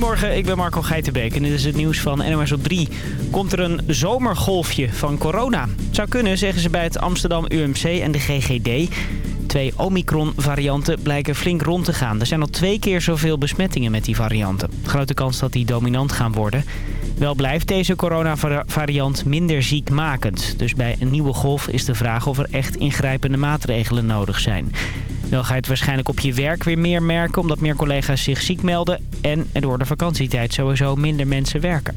Goedemorgen, ik ben Marco Geitenbeek en dit is het nieuws van NOS op 3. Komt er een zomergolfje van corona? Het zou kunnen, zeggen ze bij het Amsterdam UMC en de GGD. Twee Omicron-varianten blijken flink rond te gaan. Er zijn al twee keer zoveel besmettingen met die varianten. Grote kans dat die dominant gaan worden. Wel blijft deze coronavariant minder ziekmakend. Dus bij een nieuwe golf is de vraag of er echt ingrijpende maatregelen nodig zijn. Wel ga je het waarschijnlijk op je werk weer meer merken... omdat meer collega's zich ziek melden... en door de vakantietijd sowieso minder mensen werken.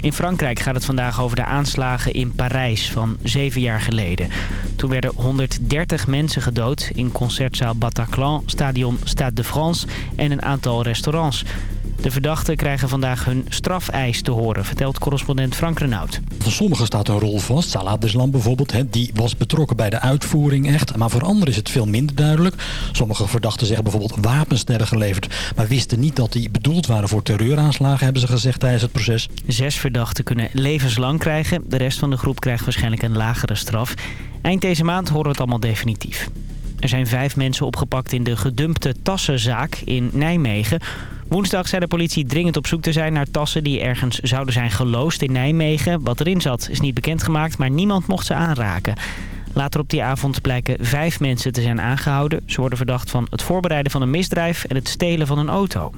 In Frankrijk gaat het vandaag over de aanslagen in Parijs van zeven jaar geleden. Toen werden 130 mensen gedood in concertzaal Bataclan, stadion Stade de France en een aantal restaurants. De verdachten krijgen vandaag hun strafeis te horen, vertelt correspondent Frank Renaud. Voor sommigen staat een rol vast. Salah Deslam bijvoorbeeld, die was betrokken bij de uitvoering echt. Maar voor anderen is het veel minder duidelijk. Sommige verdachten zeggen bijvoorbeeld wapens werden geleverd... maar wisten niet dat die bedoeld waren voor terreuraanslagen, hebben ze gezegd tijdens het proces. Zes verdachten kunnen levenslang krijgen. De rest van de groep krijgt waarschijnlijk een lagere straf. Eind deze maand horen we het allemaal definitief. Er zijn vijf mensen opgepakt in de gedumpte tassenzaak in Nijmegen... Woensdag zei de politie dringend op zoek te zijn naar tassen die ergens zouden zijn geloosd in Nijmegen. Wat erin zat is niet bekendgemaakt, maar niemand mocht ze aanraken. Later op die avond blijken vijf mensen te zijn aangehouden. Ze worden verdacht van het voorbereiden van een misdrijf en het stelen van een auto.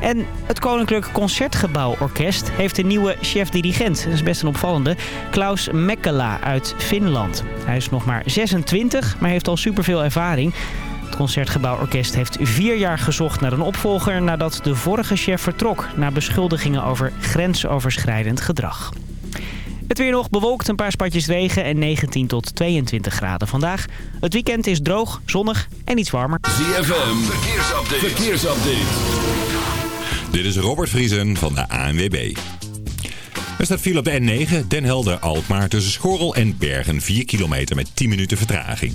En het Koninklijk Concertgebouworkest heeft een nieuwe chef-dirigent. Dat is best een opvallende. Klaus Mekkela uit Finland. Hij is nog maar 26, maar heeft al superveel ervaring. Het Concertgebouworkest heeft vier jaar gezocht naar een opvolger... nadat de vorige chef vertrok... na beschuldigingen over grensoverschrijdend gedrag. Het weer nog bewolkt, een paar spatjes regen en 19 tot 22 graden vandaag. Het weekend is droog, zonnig en iets warmer. ZFM, verkeersupdate. verkeersupdate. Dit is Robert Vriesen van de ANWB. Er staat file op de N9, Den Helder-Alkmaar tussen Schorrel en Bergen. 4 kilometer met 10 minuten vertraging.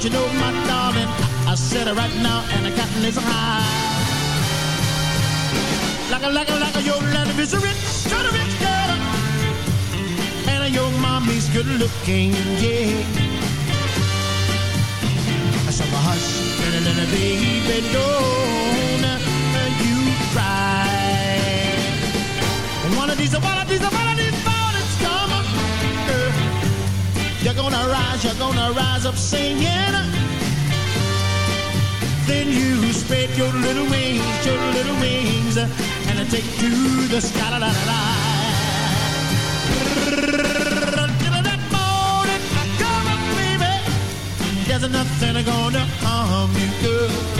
Don't you know, my darling, I, I said it right now, and the cotton is high. Like a, like a, like a, your land is a rich, kind of rich girl. And your mommy's good looking, yeah. So hush, little, little baby, don't rise up singing. Then you spread your little wings, your little wings, and take to the sky. La, la, la. That morning, come on, baby. There's nothing gonna harm you, girl.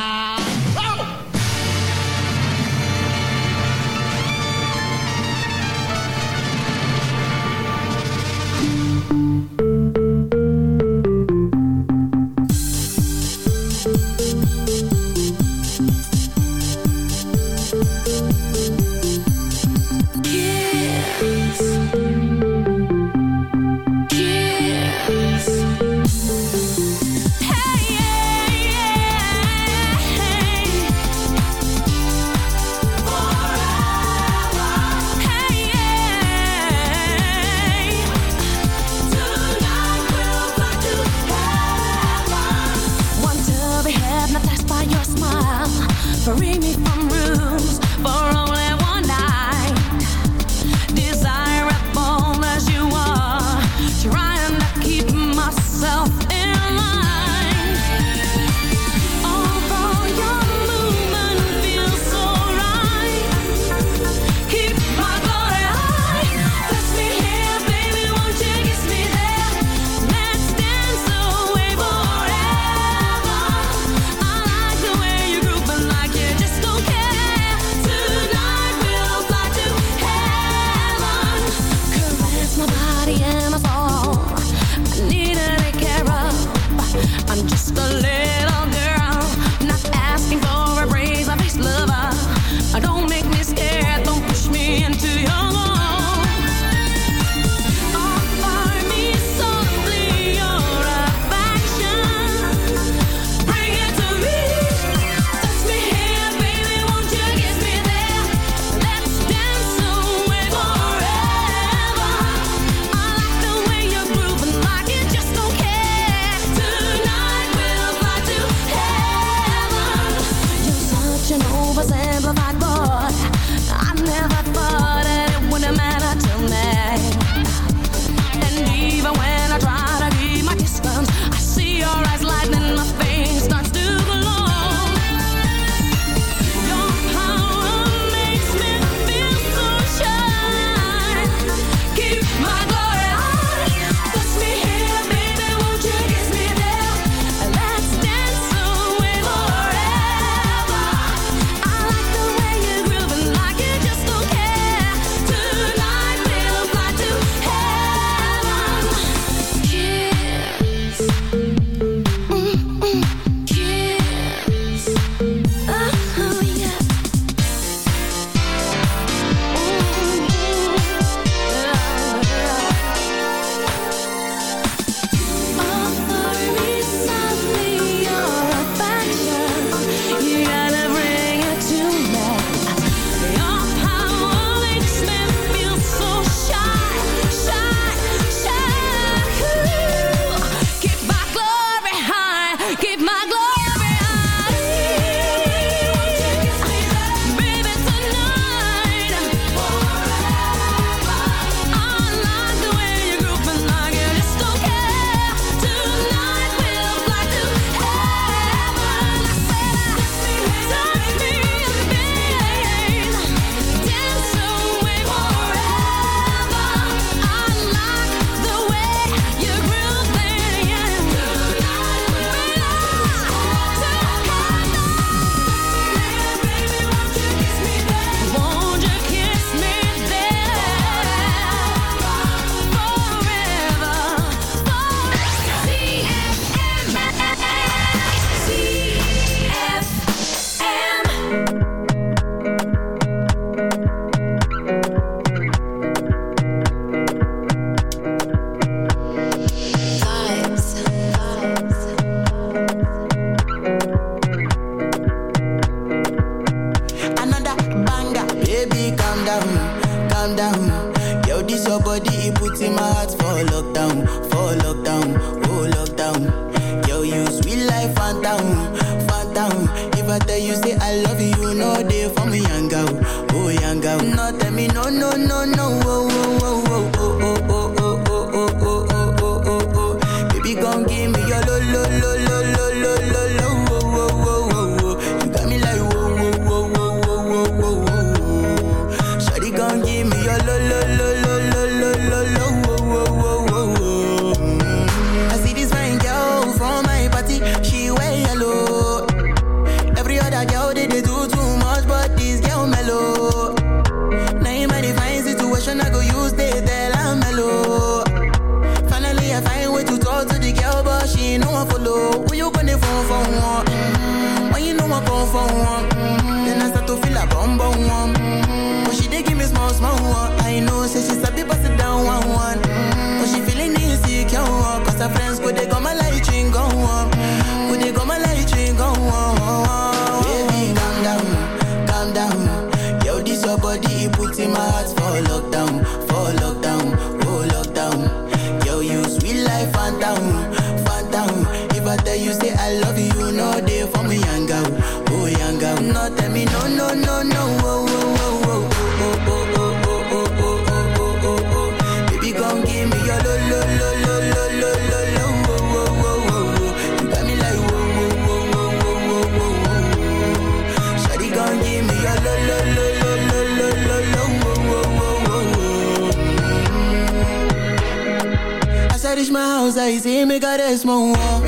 Reach my house, I see me got a small wall.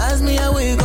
As me, I wake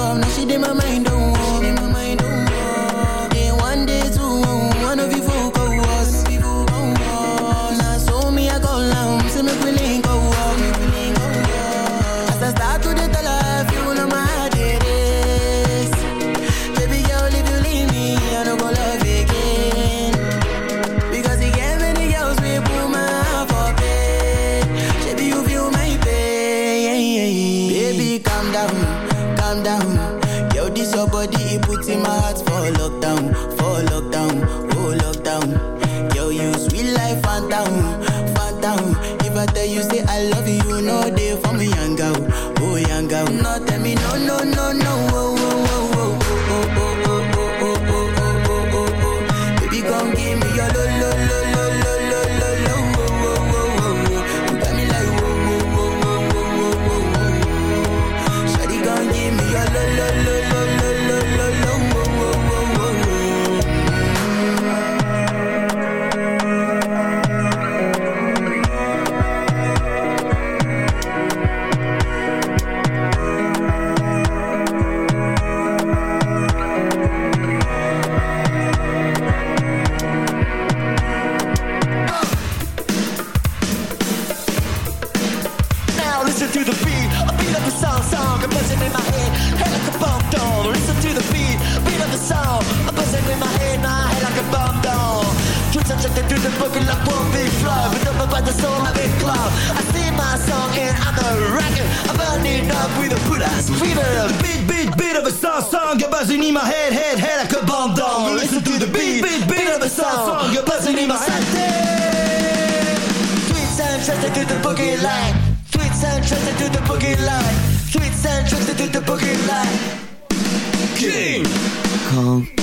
and check to the boogie like one big flow, but over by the soul, a big cloud. I sing my song and I'm a rocker, I'm burning up with a put ass fever. Beat, beat, beat of a song, song, a buzzing in my head, head, head like a bomb doll. Listen to the beat, beat, beat of a song, song You're buzzing in my head. Sweet sound, trusted to the boogie line. Sweet sound, trusted to the boogie line. Sweet sound, trusted to the boogie line. King Kong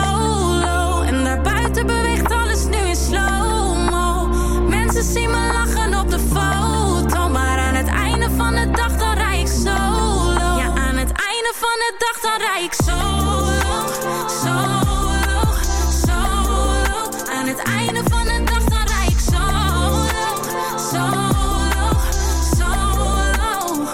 dag dan rij ik solo Solo, solo Aan het einde van de dag dan rij ik solo Solo, solo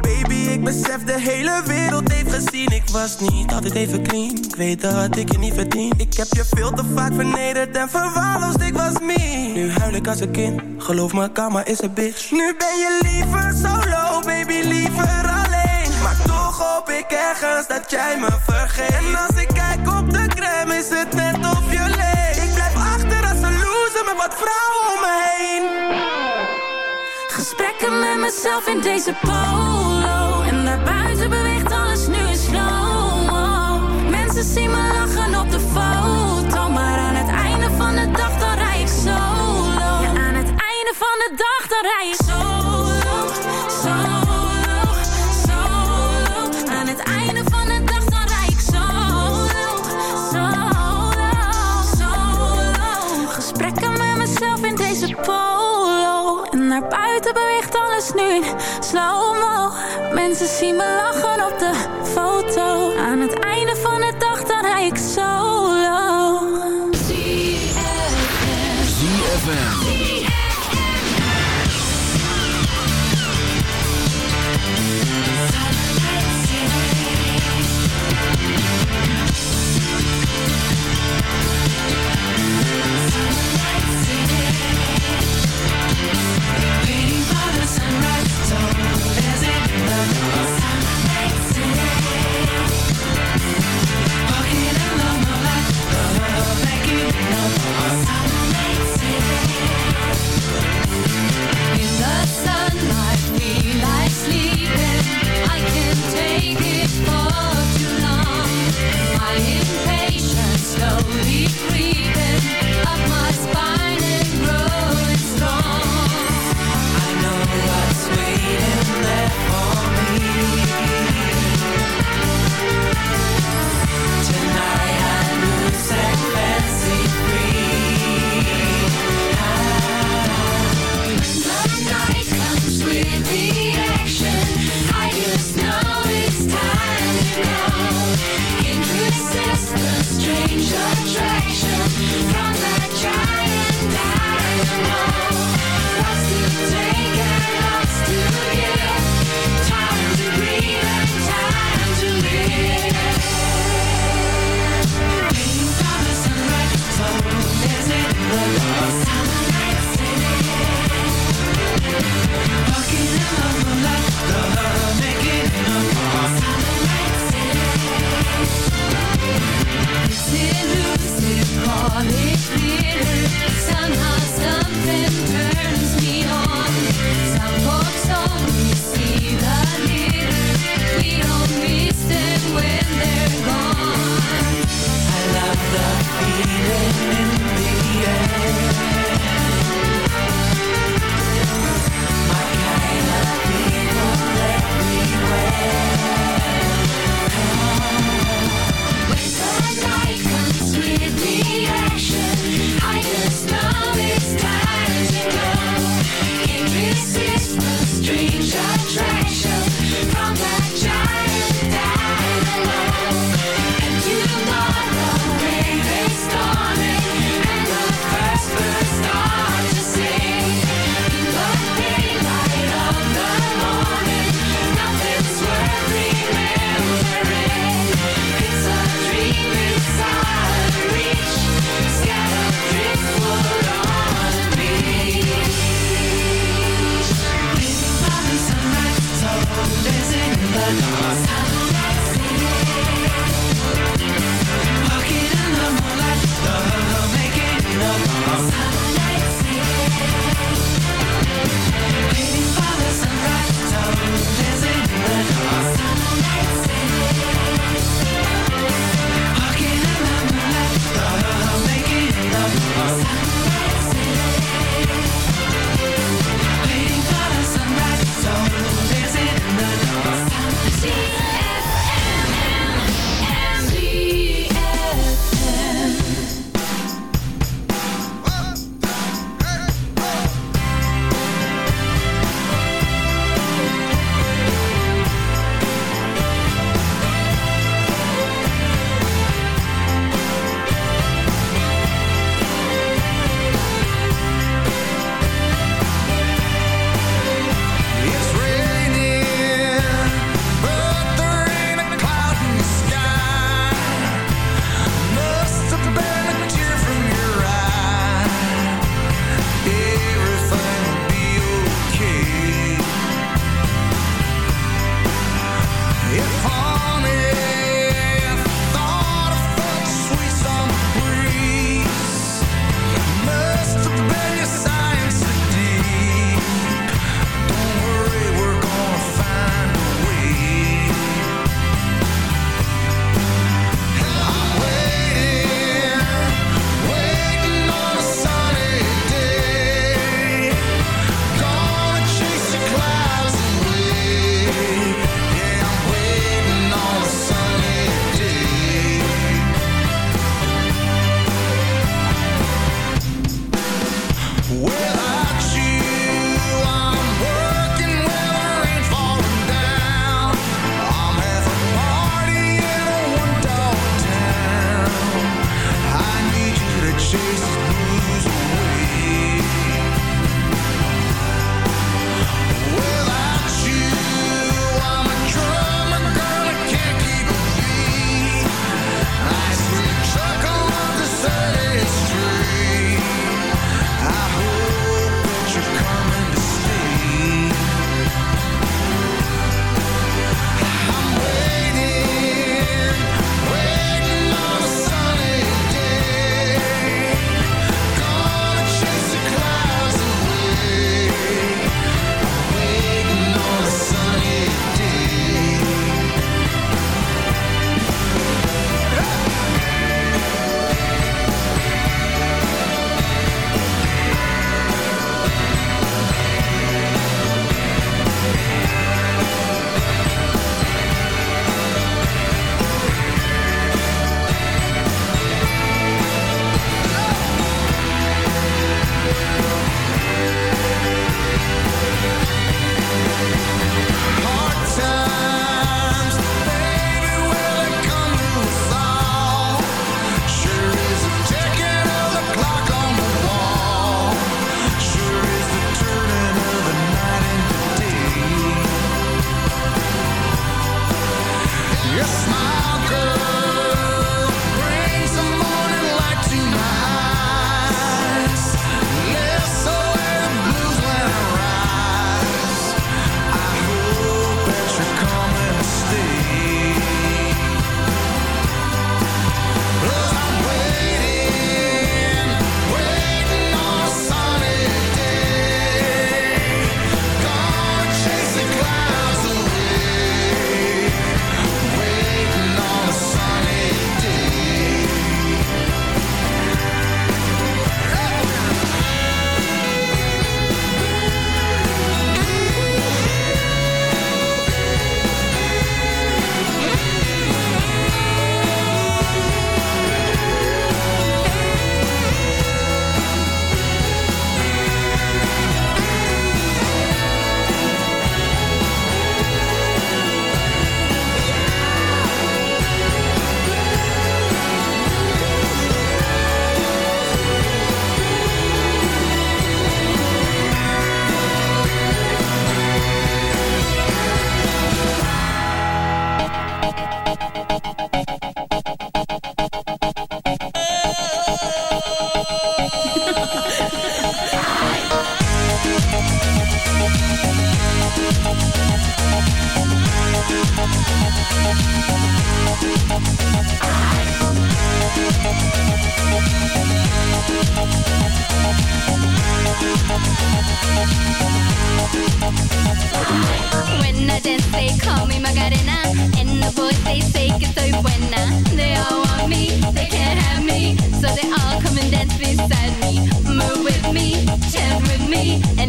Baby, ik besef de hele wereld heeft gezien. Ik was niet altijd even clean. Ik weet dat ik je niet verdien. Ik heb je veel te vaak vernederd en verwaarloosd. Ik was me Nu huil ik als een kind. Geloof me, karma is een bitch. Nu ben je liever solo, baby, liever alleen Maar toch hoop ik ergens dat jij me vergeet. En als ik kijk op de crème is het net of je leeft. Ik blijf achter als een loser met wat vrouwen om me heen. Gesprekken met mezelf in deze polo. En daarbuiten beweegt alles nu in slow-mo. Mensen zien me lachen op de foto. Maar aan het einde van de dag dan rij ik solo. Ja, aan het einde van de dag dan rij ik solo nu slow-mo. Mensen zien me lachen op de foto. Aan het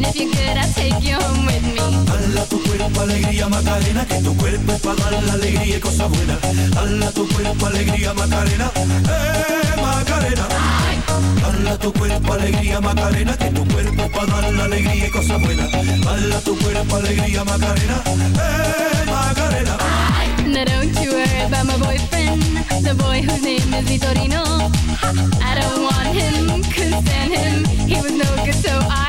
if you're good, I'll take you home with me. Dala tu cuerpo alegría Macarena, que tu cuerpo es para dar la alegría y cosas buenas. Dala tu cuerpo alegría Macarena, eh Macarena. Dala tu cuerpo alegría Macarena, que tu cuerpo es para dar la alegría y cosas buenas. Dala tu cuerpo alegría Macarena, eh Macarena. Now don't you worry about my boyfriend, the boy whose name is Vitorino. I don't want him, couldn't stand him. He was no good, so I.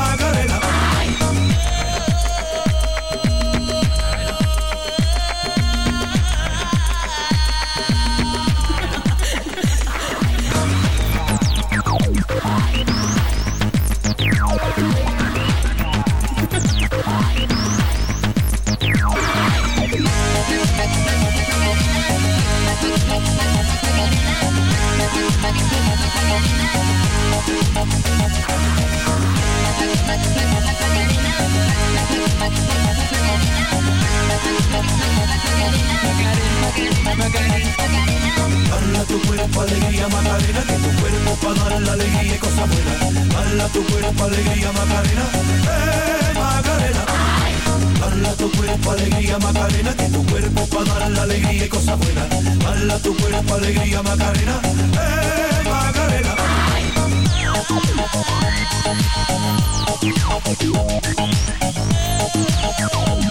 Dala tu cuerpo alegría Macarena, que tu cuerpo para dar la alegría y cosas buenas. Dala tu cuerpo alegría Macarena, eh Macarena. Dala tu cuerpo alegría Macarena, que tu cuerpo para dar la alegría y cosas buenas. Dala tu cuerpo alegría Macarena, eh Macarena. Come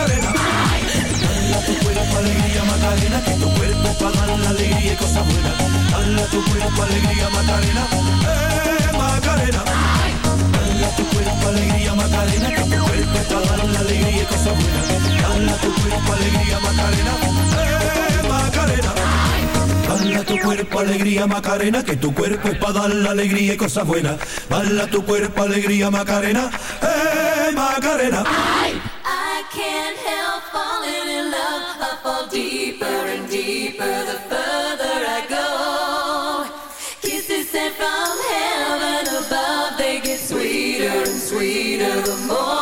Alegría Macarena, que tu cuerpo para dar la alegría y cosas buenas. Dala tu cuerpo alegría Macarena, eh Macarena. Dala tu cuerpo alegría Macarena, que tu cuerpo para dar la alegría y cosas buenas. Dala tu cuerpo alegría Macarena, eh Macarena. Dala tu cuerpo alegría Macarena, que tu cuerpo es para dar la alegría y cosas buenas. Dala tu cuerpo alegría Macarena, eh Macarena. I fall deeper and deeper the further I go. Kisses sent from heaven above, they get sweeter and sweeter the more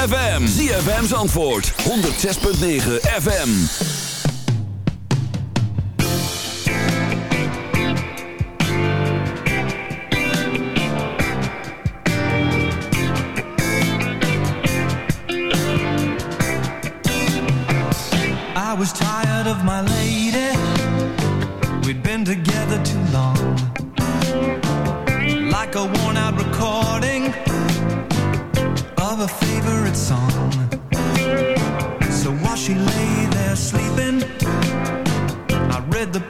ZFM. ZFM's antwoord. 106.9 FM. I was tired of my lady. We'd been together too long. Like a warning. favorite song. So while she lay there sleeping, I read the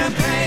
champagne.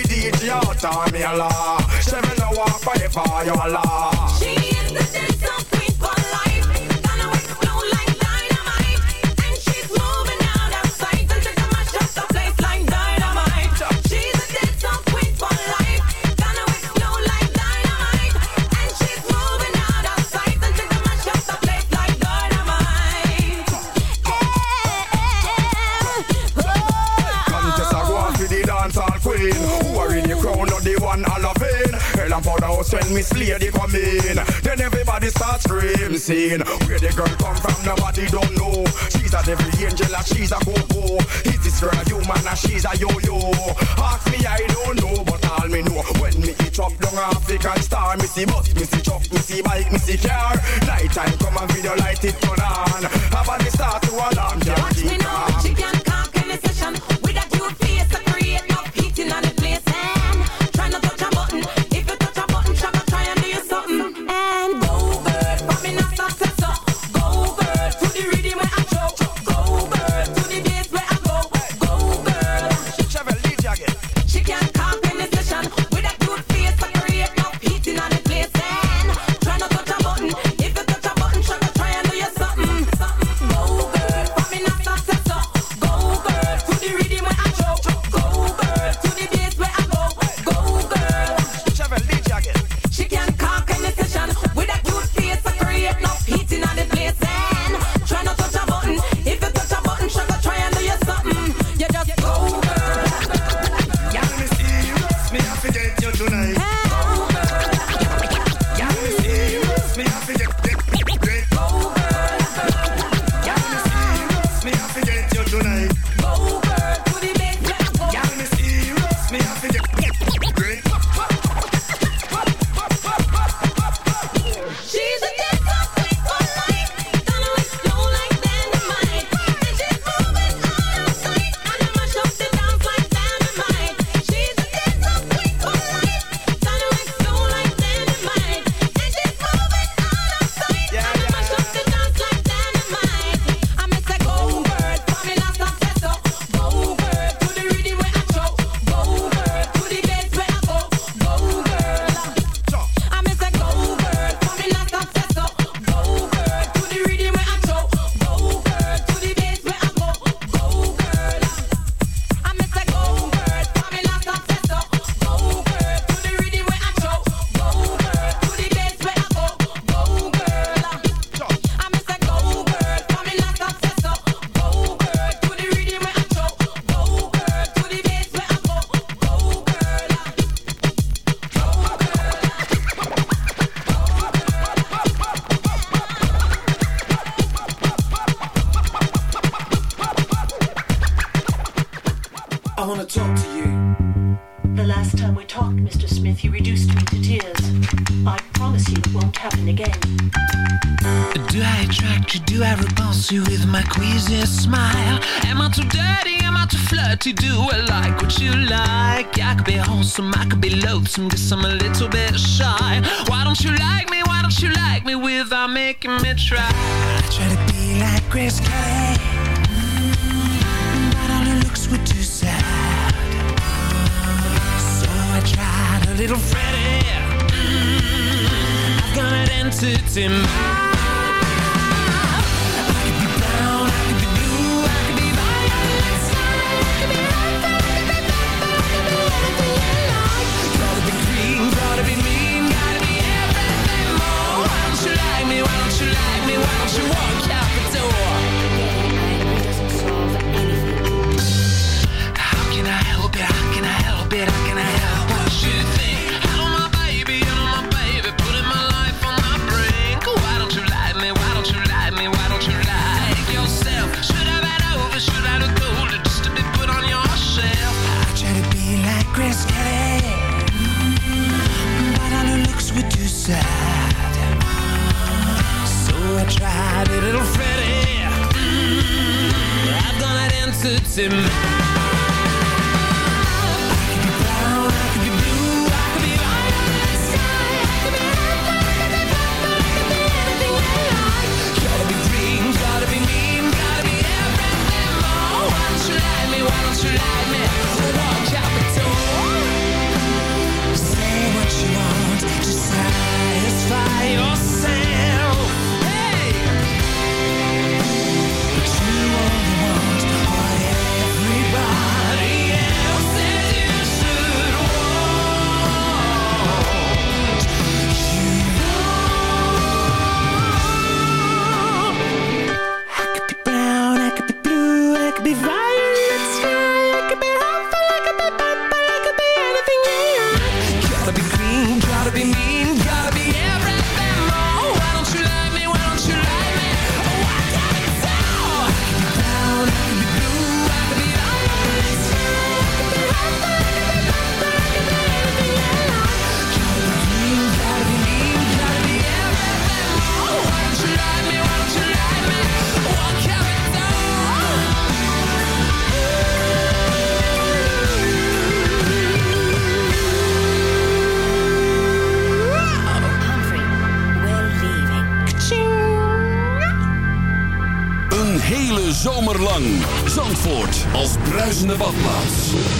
idiot, you time me a law. Seven hour, five hour, you're a law. She is the house when Miss Lady come in. Then everybody starts screaming, Where the girl come from, nobody don't know. She's a devil angel and she's a go-go. Is this girl a human and she's a yo-yo? Ask me, I don't know, but all me know. When me eat up down African star, Missy see bus, me see truck, Missy see bike, me car. Night time come and video light it turn on. Have a start to alarm, jam, Watch me now, she can cock in a session with a cute face. little Freddy. Mm -hmm. I've got an answer to my.